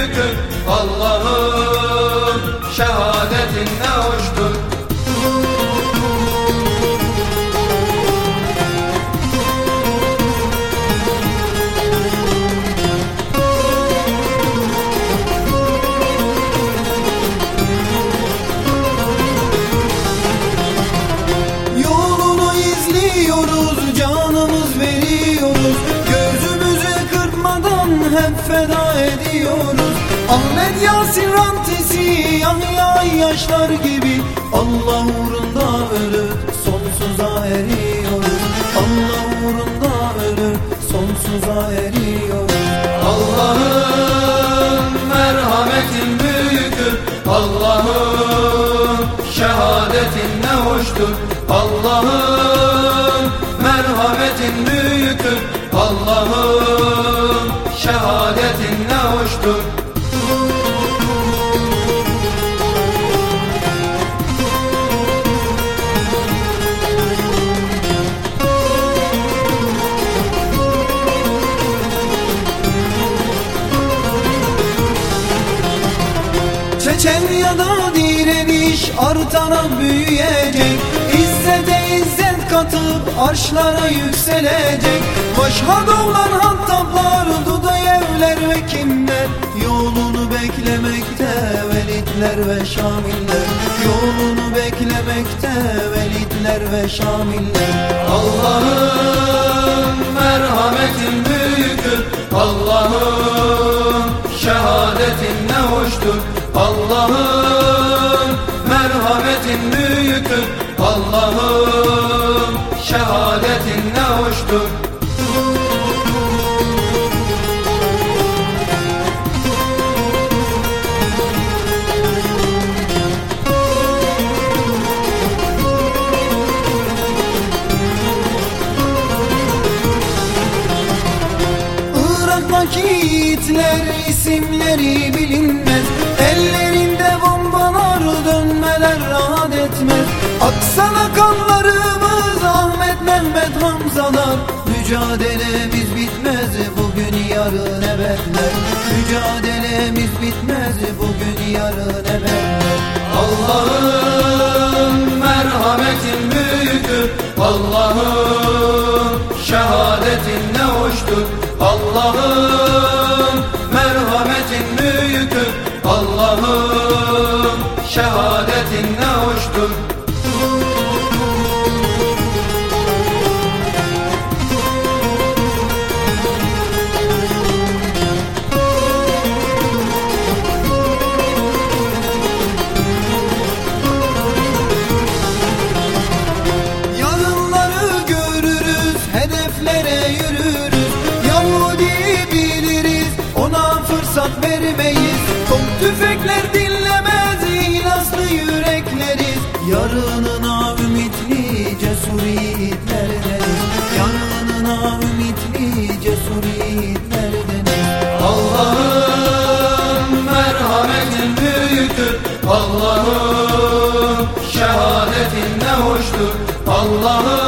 büyüktür Allah'ım şehadetin ne hep feda ediyoruz. Ahmet Yasin rantisi Yahya yaşlar gibi. Allah uğrunda ölür sonsuza eriyoruz. Allah uğrunda ölür sonsuza eriyoruz. Allah'ım merhametin büyüktür. Allah'ım şehadetin ne hoştur. Allah'ım merhametin büyüktür. Allah'ım Çeçenya'da direniş artarak büyüyecek. İzzete izzet katıp arşlara yükselecek. Başha olan hattaplar, Dudayevler ve kimler? Yolunu beklemekte velitler ve şamiller. Yolunu beklemekte velitler ve şamiller. Allah'ım merhametin büyüktür. Allah'ım şehadetin ne hoştur Allah'ım merhametin büyüktür. Allah'ım şehadetin ne hoştur Yiğitler isimleri bilinmez. Ellerinde bombalar dönmeler rahat etmez. Aksana kanlarımız Ahmet Mehmet Hamzalar. Mücadelemiz bitmez bugün yarın ebedler Mücadelemiz bitmez bugün yarın ebedler Allah'ım merhametin hedeflere yürürüz. Yahudi biliriz, ona fırsat vermeyiz. Top tüfekler dinlemez, ihlaslı yürekleriz. Yarınına ümitli, cesur yiğitlerdeniz Yarınına ümitli, cesur yiğitlerdeniz Allah'ım merhametin büyüktür. Allah'ım şehadetin ne hoştur. Allah'ım